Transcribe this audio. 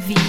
de.